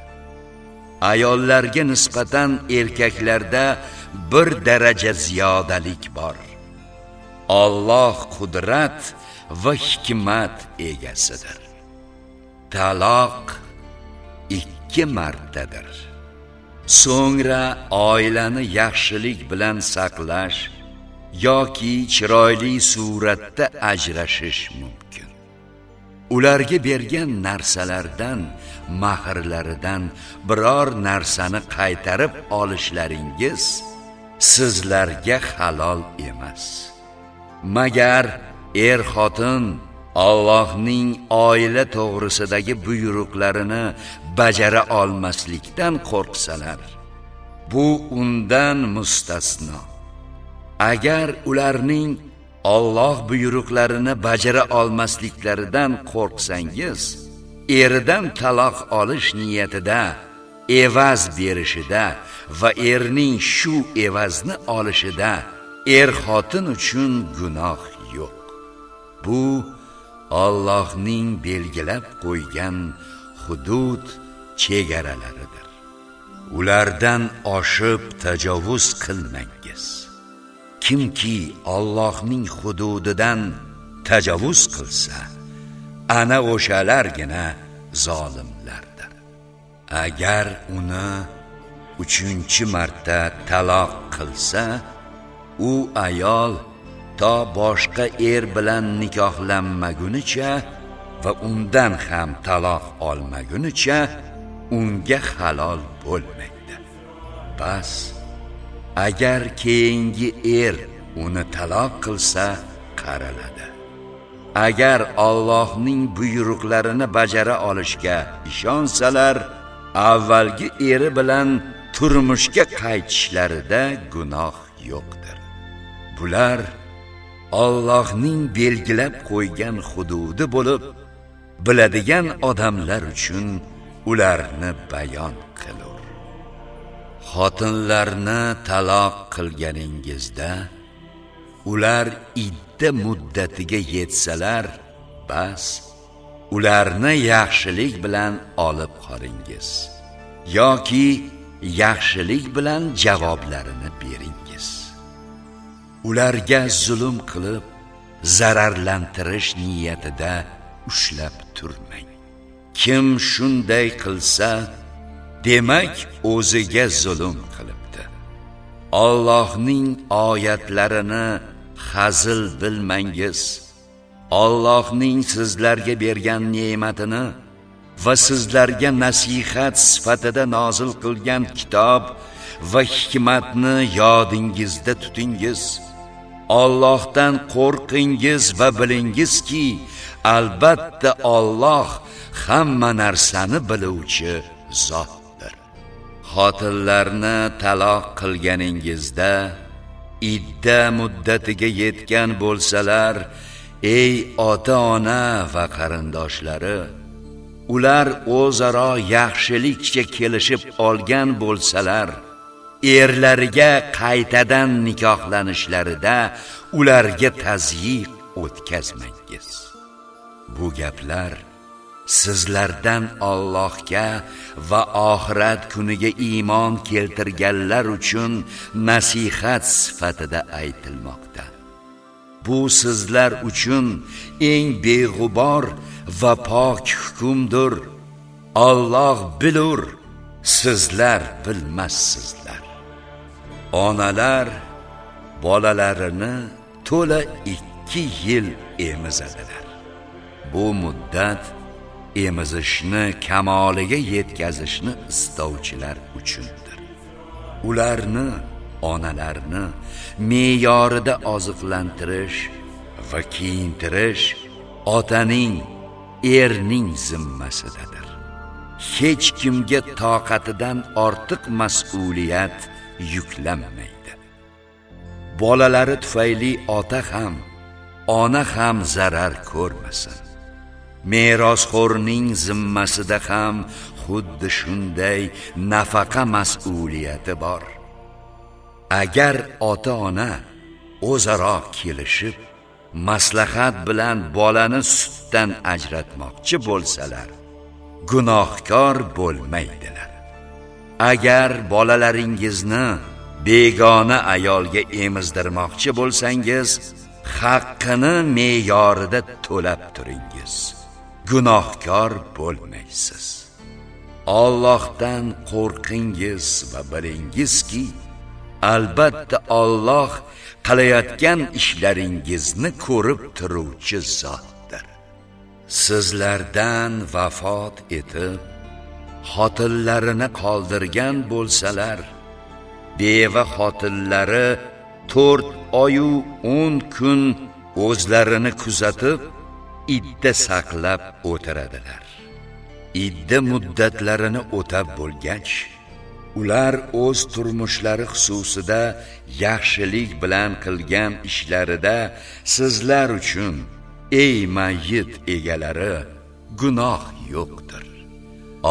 Ayollarga nisbatan erkaklarda bir daraja ziyodalik bor. Alloh qudrat va hikmat egasidir. Taloq ikki martadir. So'ngra oilani yaxshilik bilan saqlash yoki chiroyli suratda ajrashish mumkin. Ularga bergan narsalardan mahrlaridan biror narsani qaytarib olishlaringiz sizlarga halol emas. Magar er xotin Allohning oila to'g'risidagi buyruqlarini bajara olmaslikdan qo'rqsalar bu undan mustasno. Agar ularning Alloh buyruqlarini bajara olmasliklaridan qo'rqsangiz eridan taloq olish niyatida evaz berishida va erning shu evazni olishida er xotin uchun gunoh yo'q. Bu Allohning belgilab qo'ygan hudud chegaralaridir. Ulardan oshib tajovuz qilmangiz. Kimki Allohning hududidan tajovuz qilsa ana o'shalargina zolimlardir. Agar uni 3-marta taloq qilsa u ayol to boshqa er bilan nikohlanmagunicha va undan ham taloq olmagunicha unga halol bo'lmaydi. Bas agar keyingi er uni taloq qilsa qaraladi. Agar Allohning buyruqlarini bajara olishga ishonsalar avvalgi eri bilan turmushga qaytishlarida gunoh yo'qdir. Bular Allohning belgilab qo'ygan hududi bo'lib biladigan odamlar uchun ularni bayon qilur xotinlarni taloq qilganingizda ular idda muddatiga yetsalar bas ularni yaxshilik bilan olib qolingiz yoki yaxshilik bilan javoblarini bering. Ularga zulm qilib zararlantirish niyatida ushlab turmang. Kim shunday qilsa demak o'ziga zulm qilibdi. Allohning oyatlarini hazil bilmangiz. Allohning sizlarga bergan ne'matini va sizlarga nasihat sifatida nozil qilgan kitob va hikmatni yodingizda tutingiz. Allohdan qo'rqingiz va bilingizki albatta Alloh hamma narsani biluvchi zotdir. Xotinlarni taloq qilganingizda idda muddatiga yetgan bo'lsalar ey ota ona va qarindoshlari ular o'zaro yaxshilikcha kelishib olgan bo'lsalar erlariga qaytadan nikohlanishlarida ularga tazyiq o'tkazmangiz. Bu gaplar sizlardan Allohga va oxirat kuniga iymon keltirganlar uchun nasihat sifatida aytilmoqda. Bu sizlar uchun eng beg'ubor va pok hukmdir. Alloh bilur sizlar bilmassizlar. Onalar bolalarini to'la 2 yil emizadilar. Bu muddat emizishni kamoliga yetkazishni istovchilar uchundir. Ularni onalarni me'yorida oziqlantirish va kiyintirish otaning erning zimmasidadir. Hech kimga toqatidan ortiq mas'uliyat yuklanmaydi bolalari tufayli ota ham ona ham zarar ko'rmasin. Merosxo'rning zimmasida ham xuddi shunday nafaqa mas'uliyati bor. Agar ota ona o'zaro kelishib maslahat bilan bolani sutdan ajratmoqchi bo'lsalar gunohkor bo'lmaydilar. Agar bolalaringizni begona ayolga emizdirmoqchi bo'lsangiz haqqini me'yorida to'lab turingiz. Gunohkor bo'lmaysiz. Allohdan qo'rqingiz va bilingizki albatta Alloh qilayotgan ishlaringizni ko'rib turuvchi zotdir. Sizlardan vafot etib xotinlarini qoldirgan bo'lsalar beva xotinlari 4 oyu 10 kun o'zlarini kuzatib idda saqlab o'tiradilar. Idda muddatlarini o'tab bo'lgach ular o'z turmushlari xususida yaxshilik bilan qilgan ishlarida sizlar uchun ey mayyit egalari gunoh yo'qdir.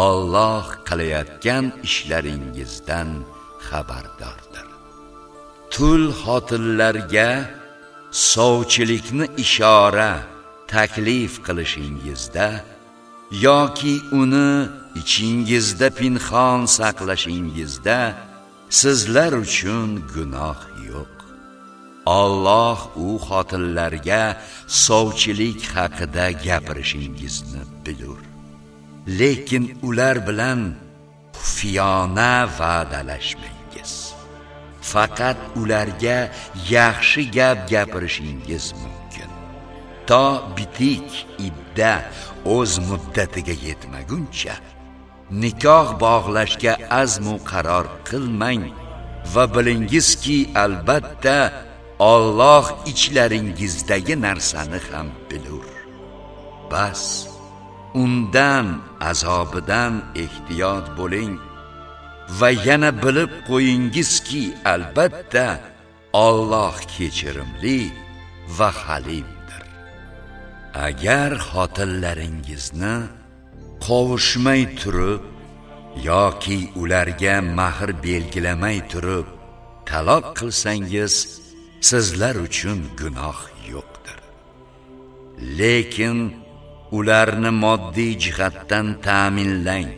Alloh qilayotgan ishlaringizdan xabardordir. Tul xotinlarga sovchilikni ishora taklif qilishingizda yoki uni ichingizda pinxon saqlashingizda sizlar uchun gunoh yo'q. Alloh u xotinlarga sovchilik haqida gapirishingizni bilur lekin ular bilan xufiyona va'dalashmangiz faqat ularga yaxshi gap gapirishingiz mumkin. To bitik idda o'z muddatiga yetmaguncha nikoh bog'lashga azmu qaror qilmang va bilingizki albatta Alloh ichlaringizdagi narsani ham bilur. Bas. Undan azobidan ehtiyot bo'ling va yana bilib qo'yingizki albatta Alloh kechirimli va halimdir. Agar xotinlaringizni qovushmay turib yoki ularga mahr belgilamay turib taloq qilsangiz sizlar uchun gunoh yo'qdir. Lekin ularni moddiy jihatdan ta'minlang.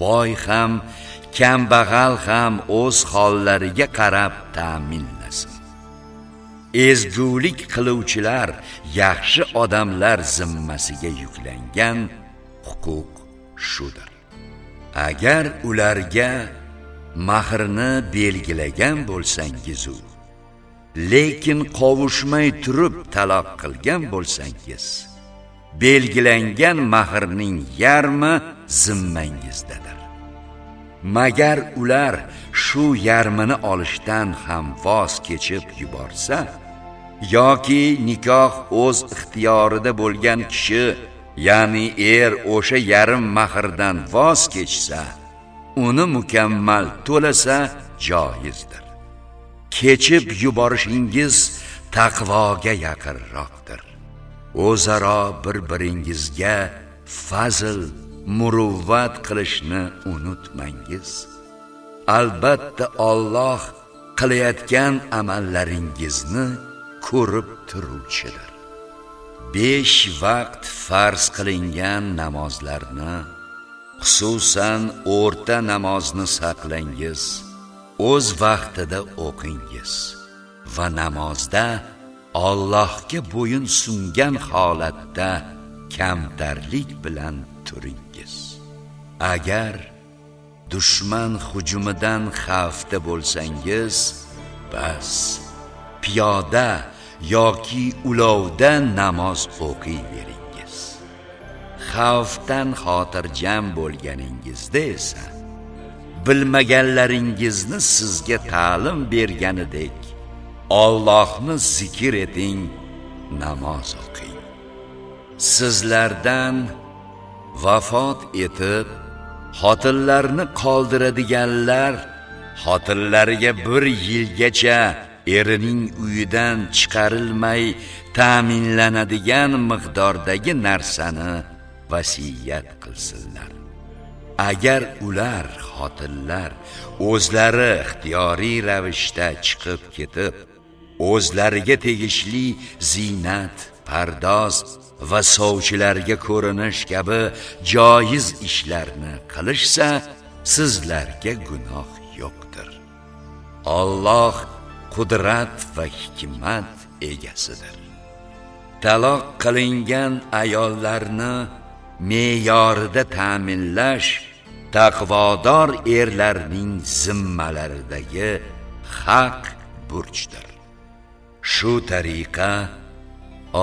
Boy ham kambag'al ham o'z hollariga qarab ta'minlasin. Ezgulik qiluvchilar yaxshi odamlar zimmasiga yuklangan huquq shudir. Agar ularga mahrni belgilagan bo'lsangiz u lekin qovushmay turib taloq qilgan bo'lsangiz belgilangan mahrning yarmi zimmangizdadir. Magar ular shu yarmini olishdan ham voz kechib yuborsa yoki nikoh o'z ixtiyorida bo'lgan kishi ya'ni er o'sha yarim mahrdan voz kechsa uni mukammal to'lasa joizdir. Kechib yuborishingiz taqvoga yaqinroqdir. O'zaro bir biringizga fazl muruvvat qilishni unutmangiz. Albatta Alloh qilayotgan amallaringizni ko'rib turuvchidir. Besh vaqt farz qilingan namozlarni xususan o'rta namozni saqlangiz o'z vaqtida o'qingiz va namozda Allohga bo'yin sungan holatda kamtarlik bilan turingiz agar dushman hujumidan xavfda bo'lsangiz bas piyoda yoki ulovda namoz o'qiyveringiz. xavfdan xotirjam bo'lganingizda esa bilmaganlaringizni sizga ta'lim berganidek Allohni zikr eting namoz o'qing. Sizlardan vafot etib xotinlarni qoldiradiganlar xotinlariga bir yilgacha erining uyidan chiqarilmay ta'minlanadigan miqdordagi narsani vasiyat qilsinlar. Agar ular xotinlar o'zlari ixtiyoriy ravishda chiqib ketib o'zlariga tegishli ziynat pardoz va sovchilarga ko'rinish kabi joiz ishlarni qilishsa sizlarga gunoh yo'qdir. Alloh qudrat va hikmat egasidir. Taloq qilingan ayollarni me'yorida ta'minlash taqvodor erlarning zimmalaridagi haq burchdir. Shu tariqa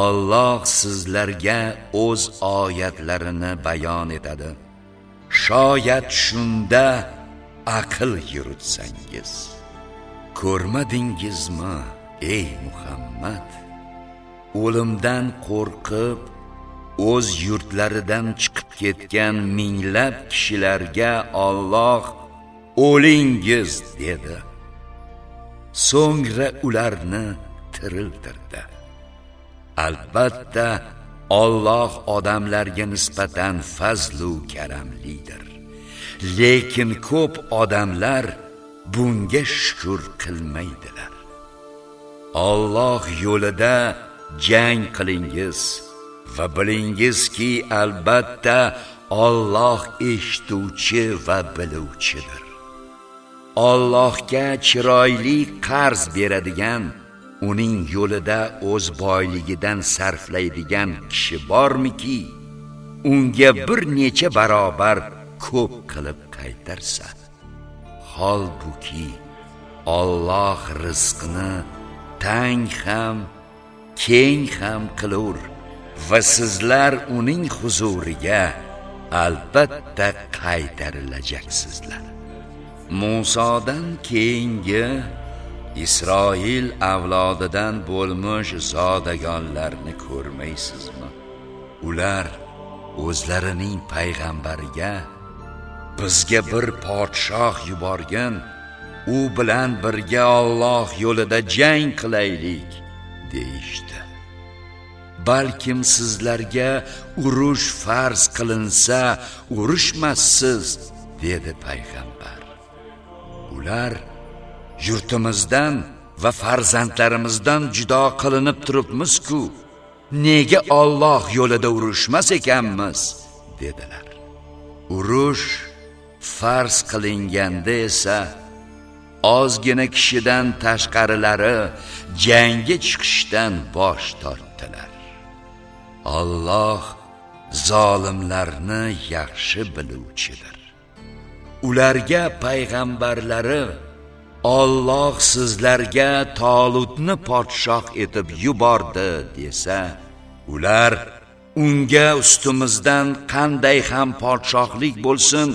Alloh sizlarga o'z oyatlarini bayon etadi. Shoyat shunda aql yuritsangiz. Ko'rmadingizmi ey Muhammad? O'limdan qo'rqib o'z yurtlaridan chiqib ketgan minglab kishilarga Alloh o'lingiz dedi. So'ngra ularni tiriltirdi albatta Alloh odamlarga nisbatan fazlu karamlidir. Lekin ko'p odamlar bunga shukr qilmaydilar. Alloh yo'lida jang qilingiz va bilingizki albatta Alloh eshituvchi va biluvchidir. Allohga chiroyli qarz beradigan uning yo'lida o'z boyligidan sarflaydigan kishi bormiki unga bir necha barobar ko'p qilib qaytarsa holbuki Alloh rizqni tang ham keng ham qilur va sizlar uning huzuriga albatta qaytarilajaksizlar. Musodan keyingi Isroil avlodidan bo'lmuş zodagonlarni ko'rmaysizmi? Ular o'zlarining payg'ambariga bizga bir podshoh yuborgan u bilan birga Alloh yo'lida jang qilaylik deyishdi. Balkim sizlarga urush farz qilinsa urushmassiz dedi payg'ambar. Ular yurtimizdan va farzandlarimizdan judo qilinib turibmiz-ku. Nega Alloh yo'lida urushmas ekanmiz? dedilar. Urush farz qilinganda esa ozgina kishidan tashqarilari jangga chiqishdan bosh tortdilar. Alloh zolimlarni yaxshi biluvchidir. Ularga payg'ambarlari Alloh sizlarga Tolutni podshoh etib yubordi desa ular unga ustimizdan qanday ham podshohlik bo'lsin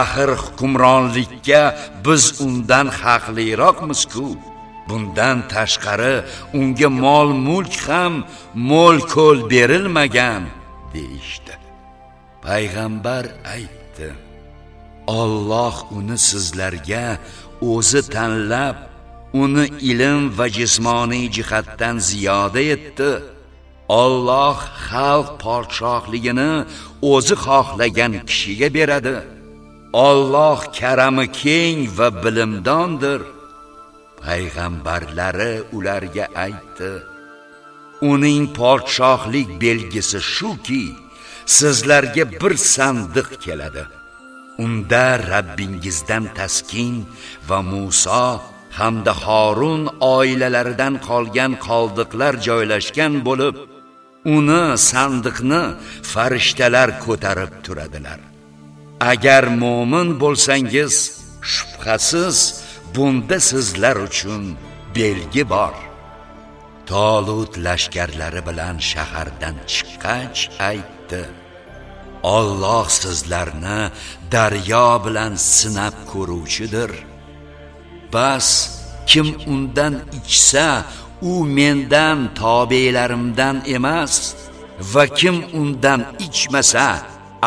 axir hukmronlikka biz undan haqliroqmiz-ku. Bundan tashqari unga mol mulk ham mo'l ko'l berilmagan deyishdi. Payg'ambar aytdi Alloh uni sizlarga o'zi tanlab uni ilm va jismoniy jihatdan ziyoda etdi. Alloh xalq podshohligini o'zi xohlagan kishiga beradi. Alloh karami keng va bilimdondir. Payg'ambarlari ularga aytdi uning podshohlik belgisi shuki sizlarga bir sandiq keladi. Unda Rabbingizdan taskin va Musa hamda Harun oilalaridan qolgan qoldiqlar joylashgan bo'lib uni sandiqni farishtalar ko'tarib turadilar. Agar mu'min bo'lsangiz shubhasiz bunda sizlar uchun belgi bor. Tolut lashkarlari bilan shahardan chiqqach aytdi. Alloh sizlarni daryo bilan sinab ko'ruvchidir. Bas kim undan ichsa u mendan tobeylarimdan emas va kim undan ichmasa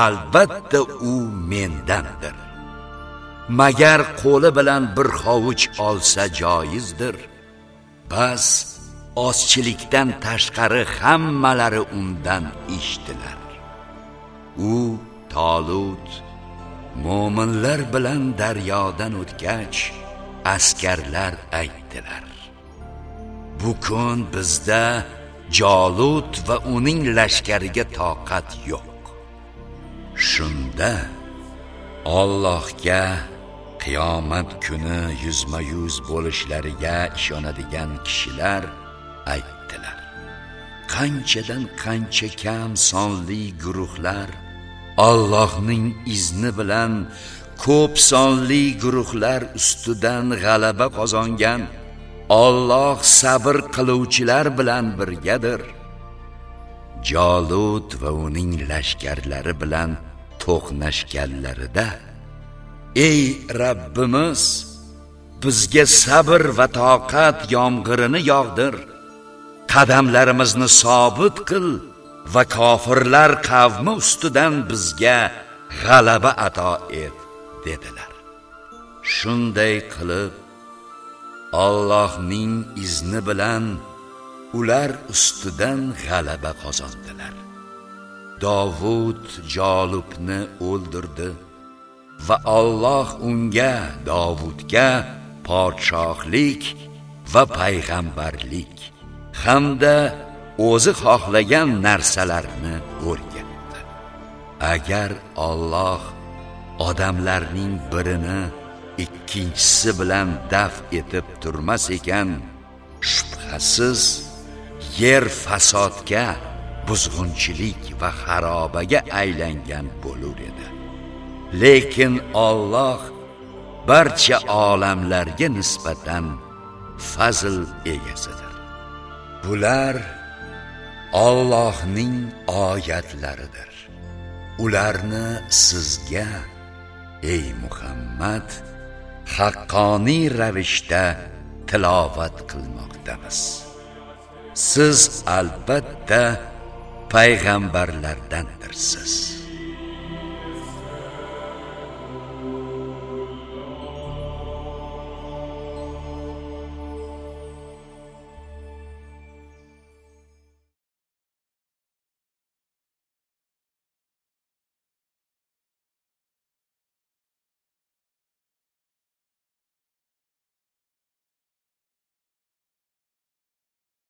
albatta u mendandir. Magar qo'li bilan bir hovuch olsa joizdir. Bas ozchilikdan tashqari hammalari undan ichdilar u tolut mo'minlar bilan daryodan o'tgach askarlar aytdilar. Bu kun bizda Jolut va uning lashkariga toqat yo'q. Shunda Allohga qiyomat kuni yuzma yuz bo'lishlariga ishonadigan kishilar aytdilar. Qanchadan qancha kam sonli guruhlar Allohning izni bilan ko'p sonli guruhlar ustidan g'alaba qozongan Alloh sabr qiluvchilar bilan birgadir. Jolut va uning lashkarlari bilan to'qnashganlarida ey Rabbimiz bizga sabr va toqat yomg'irini yog'dir. Qadamlarimizni sobit qil va kofirlar qavmi ustidan bizga g'alaba ato et dedilar. Shunday qilib Allohning izni bilan ular ustidan g'alaba qozondilar. Davud Jolubni o'ldirdi va Alloh unga Davudga podshohlik va payg'ambarlik hamda o'zi xohlagan narsalarni o'rgatdi. Agar Alloh odamlarning birini ikkinchisi bilan daf etib turmas ekan shubhasiz yer fasodga buzg'unchilik va xarobaga aylangan bo'lar edi. Lekin Alloh barcha olamlarga nisbatan fazl egasidir. Bular Allohning oyatlaridir. Ularni sizga ey Muhammad haqqoniy ravishda tilovat qilmoqdamiz. Siz albatta payg'ambarlardandirsiz.